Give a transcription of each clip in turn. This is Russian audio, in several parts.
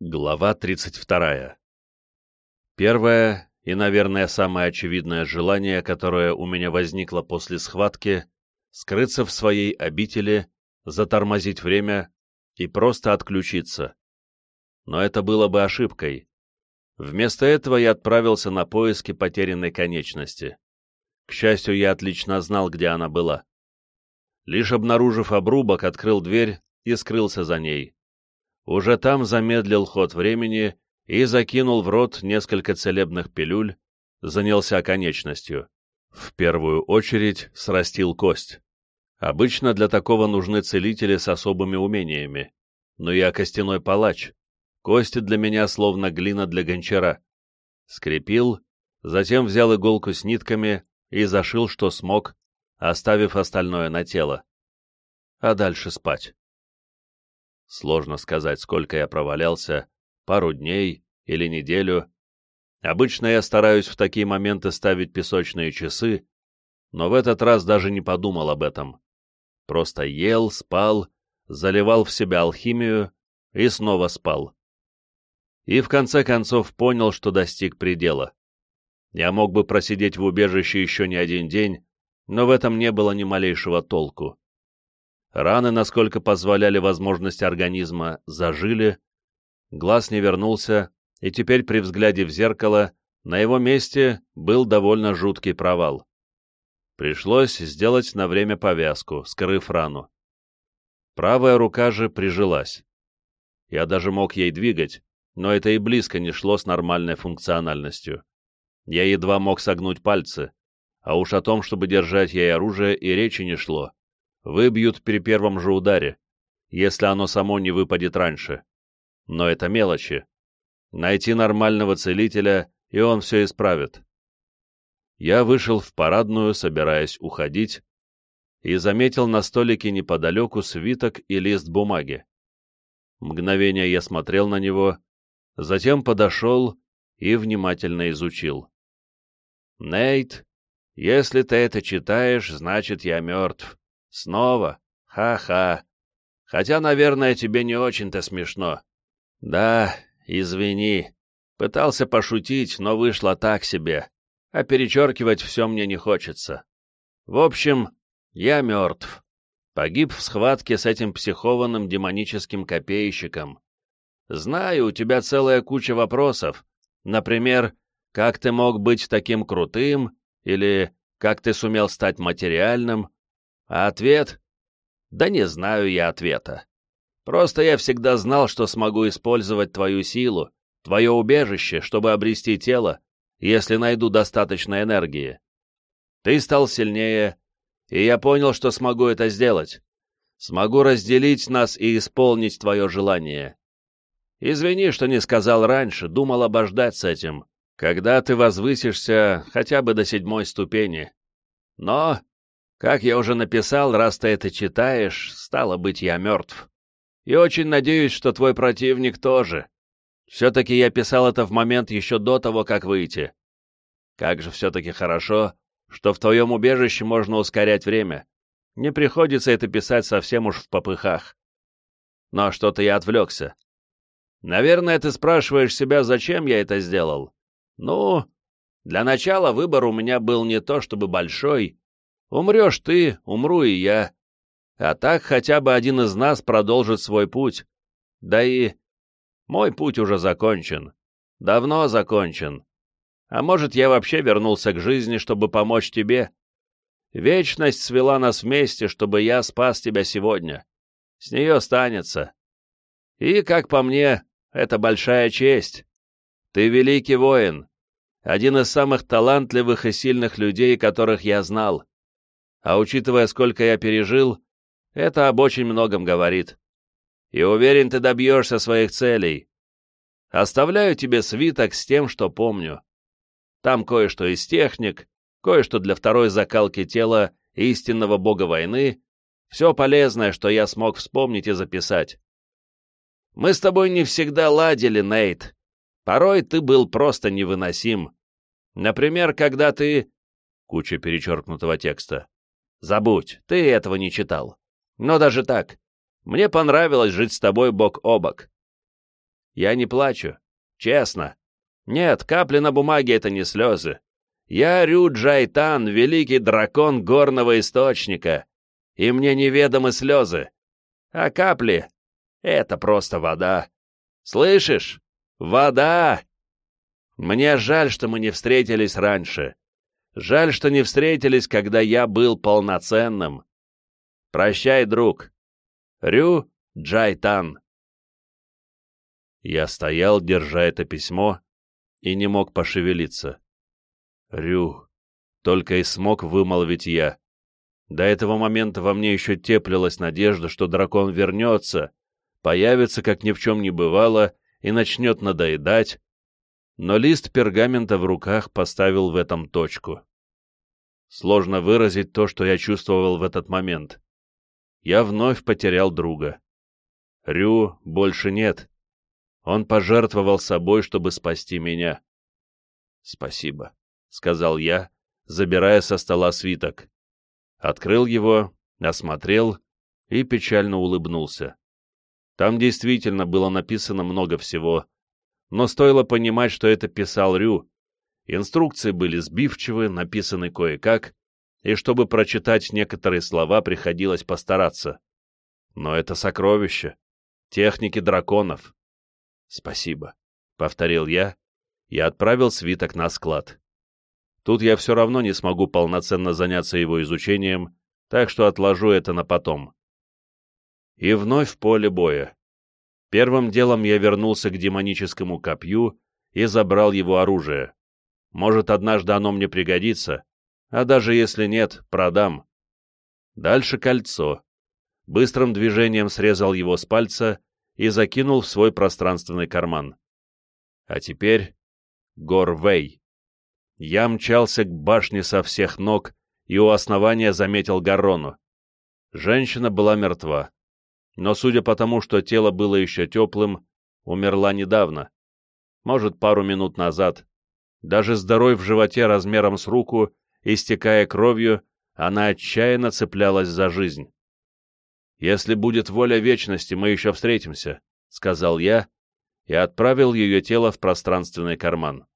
Глава 32. Первое и, наверное, самое очевидное желание, которое у меня возникло после схватки — скрыться в своей обители, затормозить время и просто отключиться. Но это было бы ошибкой. Вместо этого я отправился на поиски потерянной конечности. К счастью, я отлично знал, где она была. Лишь обнаружив обрубок, открыл дверь и скрылся за ней уже там замедлил ход времени и закинул в рот несколько целебных пилюль, занялся конечностью. В первую очередь срастил кость. Обычно для такого нужны целители с особыми умениями. Но я костяной палач. Кости для меня словно глина для гончара. Скрепил, затем взял иголку с нитками и зашил, что смог, оставив остальное на тело. А дальше спать. Сложно сказать, сколько я провалялся, пару дней или неделю. Обычно я стараюсь в такие моменты ставить песочные часы, но в этот раз даже не подумал об этом. Просто ел, спал, заливал в себя алхимию и снова спал. И в конце концов понял, что достиг предела. Я мог бы просидеть в убежище еще не один день, но в этом не было ни малейшего толку. Раны, насколько позволяли возможности организма, зажили, глаз не вернулся, и теперь при взгляде в зеркало на его месте был довольно жуткий провал. Пришлось сделать на время повязку, скрыв рану. Правая рука же прижилась. Я даже мог ей двигать, но это и близко не шло с нормальной функциональностью. Я едва мог согнуть пальцы, а уж о том, чтобы держать ей оружие, и речи не шло выбьют при первом же ударе, если оно само не выпадет раньше. Но это мелочи. Найти нормального целителя, и он все исправит. Я вышел в парадную, собираясь уходить, и заметил на столике неподалеку свиток и лист бумаги. Мгновение я смотрел на него, затем подошел и внимательно изучил. «Нейт, если ты это читаешь, значит, я мертв. Снова? Ха-ха. Хотя, наверное, тебе не очень-то смешно. Да, извини. Пытался пошутить, но вышло так себе. А перечеркивать все мне не хочется. В общем, я мертв. Погиб в схватке с этим психованным демоническим копейщиком. Знаю, у тебя целая куча вопросов. Например, как ты мог быть таким крутым? Или как ты сумел стать материальным? А ответ? Да не знаю я ответа. Просто я всегда знал, что смогу использовать твою силу, твое убежище, чтобы обрести тело, если найду достаточно энергии. Ты стал сильнее, и я понял, что смогу это сделать. Смогу разделить нас и исполнить твое желание. Извини, что не сказал раньше, думал обождать с этим, когда ты возвысишься хотя бы до седьмой ступени. Но как я уже написал, раз ты это читаешь, стало быть, я мертв. И очень надеюсь, что твой противник тоже. Все-таки я писал это в момент еще до того, как выйти. Как же все-таки хорошо, что в твоем убежище можно ускорять время. Не приходится это писать совсем уж в попыхах. Но что-то я отвлекся. Наверное, ты спрашиваешь себя, зачем я это сделал. Ну, для начала выбор у меня был не то чтобы большой, Умрешь ты, умру и я. А так хотя бы один из нас продолжит свой путь. Да и мой путь уже закончен. Давно закончен. А может, я вообще вернулся к жизни, чтобы помочь тебе? Вечность свела нас вместе, чтобы я спас тебя сегодня. С нее останется. И, как по мне, это большая честь. Ты великий воин, один из самых талантливых и сильных людей, которых я знал. А учитывая, сколько я пережил, это об очень многом говорит. И уверен, ты добьешься своих целей. Оставляю тебе свиток с тем, что помню. Там кое-что из техник, кое-что для второй закалки тела истинного бога войны, все полезное, что я смог вспомнить и записать. Мы с тобой не всегда ладили, Нейт. Порой ты был просто невыносим. Например, когда ты... Куча перечеркнутого текста. Забудь, ты этого не читал. Но даже так, мне понравилось жить с тобой бок о бок. Я не плачу. Честно. Нет, капли на бумаге — это не слезы. Я Рю Джайтан, великий дракон горного источника, и мне неведомы слезы. А капли — это просто вода. Слышишь? Вода! Мне жаль, что мы не встретились раньше. Жаль, что не встретились, когда я был полноценным. Прощай, друг. Рю Джайтан. Я стоял, держа это письмо, и не мог пошевелиться. Рю, только и смог вымолвить я. До этого момента во мне еще теплилась надежда, что дракон вернется, появится, как ни в чем не бывало, и начнет надоедать, но лист пергамента в руках поставил в этом точку. Сложно выразить то, что я чувствовал в этот момент. Я вновь потерял друга. Рю больше нет. Он пожертвовал собой, чтобы спасти меня. «Спасибо», — сказал я, забирая со стола свиток. Открыл его, осмотрел и печально улыбнулся. Там действительно было написано много всего, но стоило понимать, что это писал Рю. Инструкции были сбивчивы, написаны кое-как, и чтобы прочитать некоторые слова, приходилось постараться. Но это сокровище. Техники драконов. «Спасибо», — повторил я и отправил свиток на склад. Тут я все равно не смогу полноценно заняться его изучением, так что отложу это на потом. И вновь в поле боя. Первым делом я вернулся к демоническому копью и забрал его оружие. Может, однажды оно мне пригодится, а даже если нет, продам. Дальше кольцо. Быстрым движением срезал его с пальца и закинул в свой пространственный карман. А теперь Горвей. Я мчался к башне со всех ног и у основания заметил Гаррону. Женщина была мертва, но, судя по тому, что тело было еще теплым, умерла недавно, может, пару минут назад. Даже с в животе размером с руку, истекая кровью, она отчаянно цеплялась за жизнь. «Если будет воля вечности, мы еще встретимся», — сказал я и отправил ее тело в пространственный карман.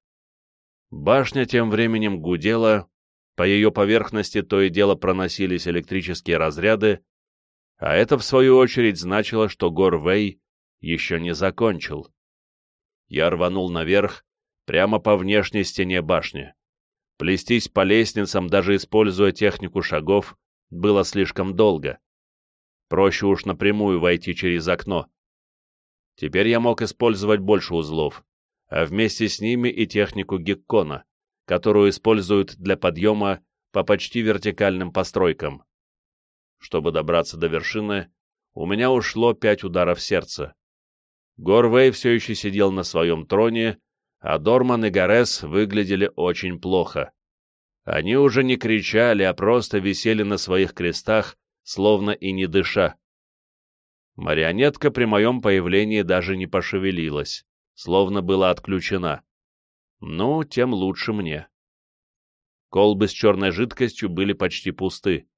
Башня тем временем гудела, по ее поверхности то и дело проносились электрические разряды, а это, в свою очередь, значило, что Горвей еще не закончил. Я рванул наверх, прямо по внешней стене башни. Плестись по лестницам, даже используя технику шагов, было слишком долго. Проще уж напрямую войти через окно. Теперь я мог использовать больше узлов, а вместе с ними и технику Геккона, которую используют для подъема по почти вертикальным постройкам. Чтобы добраться до вершины, у меня ушло пять ударов сердца. Горвей все еще сидел на своем троне, а Дорман и Гарес выглядели очень плохо. Они уже не кричали, а просто висели на своих крестах, словно и не дыша. Марионетка при моем появлении даже не пошевелилась, словно была отключена. Ну, тем лучше мне. Колбы с черной жидкостью были почти пусты.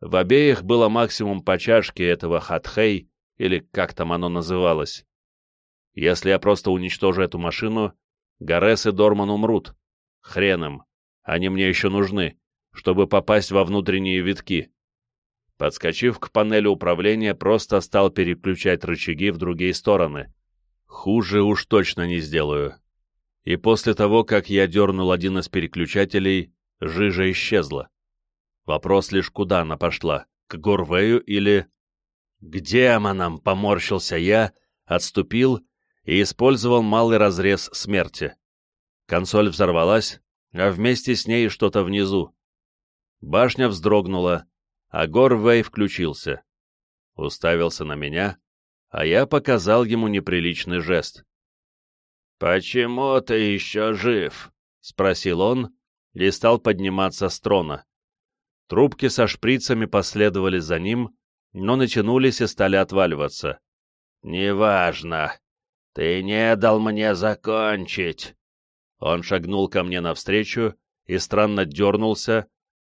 В обеих было максимум по чашке этого хатхей, или как там оно называлось. Если я просто уничтожу эту машину, Гарес и Дорман умрут. Хрен им. Они мне еще нужны, чтобы попасть во внутренние витки. Подскочив к панели управления, просто стал переключать рычаги в другие стороны. Хуже уж точно не сделаю. И после того, как я дернул один из переключателей, жижа исчезла. Вопрос лишь, куда она пошла, к Горвею или... К демонам, поморщился я, отступил и использовал малый разрез смерти. Консоль взорвалась, а вместе с ней что-то внизу. Башня вздрогнула, а Горвей включился. Уставился на меня, а я показал ему неприличный жест. «Почему ты еще жив?» — спросил он и стал подниматься с трона. Трубки со шприцами последовали за ним, но натянулись и стали отваливаться. «Неважно. Ты не дал мне закончить». Он шагнул ко мне навстречу и странно дернулся,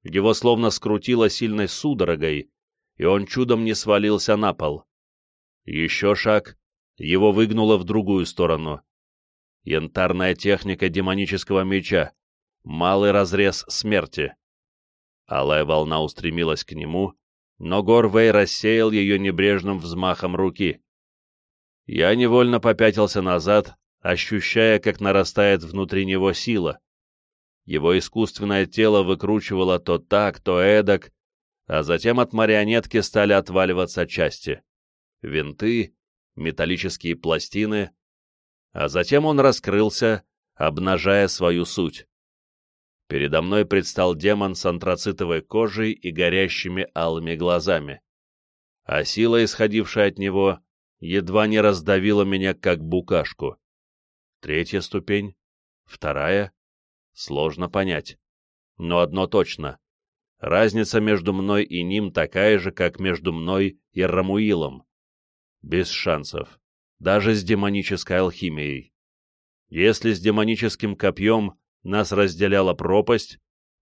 его словно скрутило сильной судорогой, и он чудом не свалился на пол. Еще шаг, Его выгнуло в другую сторону. Янтарная техника демонического меча. Малый разрез смерти. Алая волна устремилась к нему, но Горвей рассеял ее небрежным взмахом руки. Я невольно попятился назад, ощущая, как нарастает внутри него сила. Его искусственное тело выкручивало то так, то эдак, а затем от марионетки стали отваливаться части. Винты, металлические пластины, а затем он раскрылся, обнажая свою суть. Передо мной предстал демон с антрацитовой кожей и горящими алыми глазами. А сила, исходившая от него, едва не раздавила меня, как букашку. Третья ступень, вторая, сложно понять. Но одно точно. Разница между мной и ним такая же, как между мной и Рамуилом. Без шансов. Даже с демонической алхимией. Если с демоническим копьем нас разделяла пропасть,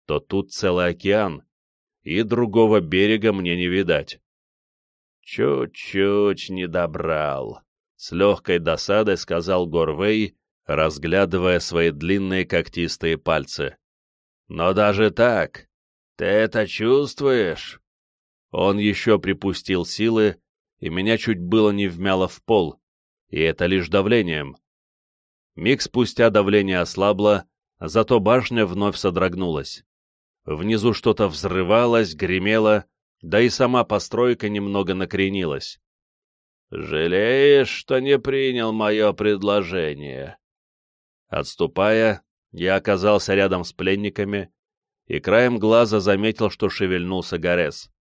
то тут целый океан, и другого берега мне не видать. Чуть-чуть не добрал, — с легкой досадой сказал Горвей, разглядывая свои длинные когтистые пальцы. Но даже так, ты это чувствуешь? Он еще припустил силы, и меня чуть было не вмяло в пол, и это лишь давлением. Миг спустя давление ослабло, зато башня вновь содрогнулась. Внизу что-то взрывалось, гремело, да и сама постройка немного накренилась. «Жалеешь, что не принял мое предложение?» Отступая, я оказался рядом с пленниками и краем глаза заметил, что шевельнулся Горес.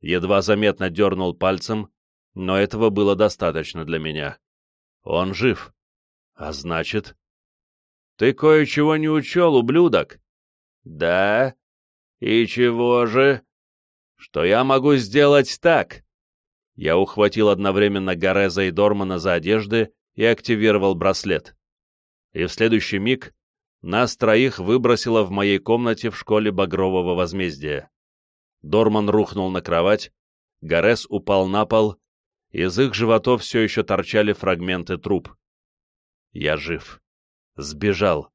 Едва заметно дернул пальцем, но этого было достаточно для меня. Он жив. А значит... Ты кое-чего не учел, ублюдок? Да? И чего же? Что я могу сделать так? Я ухватил одновременно Гореза и Дормана за одежды и активировал браслет. И в следующий миг нас троих выбросило в моей комнате в школе Багрового возмездия. Дорман рухнул на кровать, Горез упал на пол, из их животов все еще торчали фрагменты труб. Я жив. Сбежал.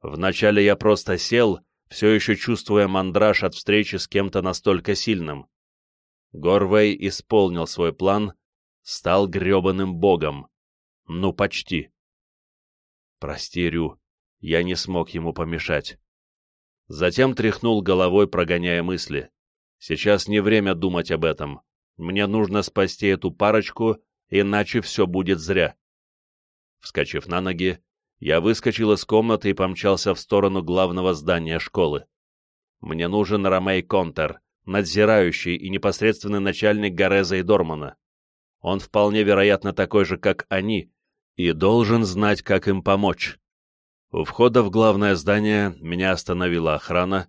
Вначале я просто сел, все еще чувствуя мандраж от встречи с кем-то настолько сильным. Горвей исполнил свой план, стал гребаным богом. Ну, почти. Прости, Рю, я не смог ему помешать. Затем тряхнул головой, прогоняя мысли. Сейчас не время думать об этом. Мне нужно спасти эту парочку, иначе все будет зря. Вскочив на ноги, я выскочил из комнаты и помчался в сторону главного здания школы. Мне нужен Ромей Контер, надзирающий и непосредственный начальник Гореза и Дормана. Он вполне вероятно такой же, как они, и должен знать, как им помочь. У входа в главное здание меня остановила охрана.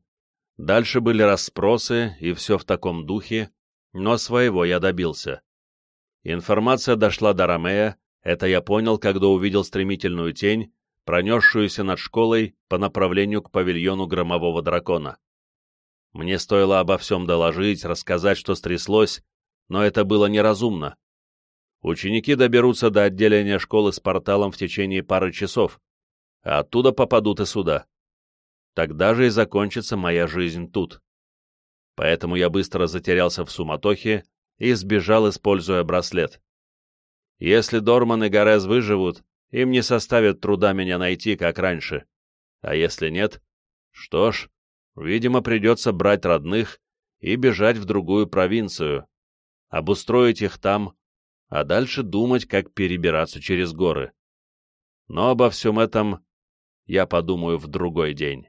Дальше были расспросы и все в таком духе, но своего я добился. Информация дошла до Ромея, это я понял, когда увидел стремительную тень, пронесшуюся над школой по направлению к павильону громового дракона. Мне стоило обо всем доложить, рассказать, что стряслось, но это было неразумно. Ученики доберутся до отделения школы с порталом в течение пары часов, а оттуда попадут и сюда. Тогда же и закончится моя жизнь тут. Поэтому я быстро затерялся в суматохе и сбежал, используя браслет. Если Дорман и Горез выживут, им не составит труда меня найти, как раньше. А если нет, что ж, видимо, придется брать родных и бежать в другую провинцию, обустроить их там, а дальше думать, как перебираться через горы. Но обо всем этом я подумаю в другой день.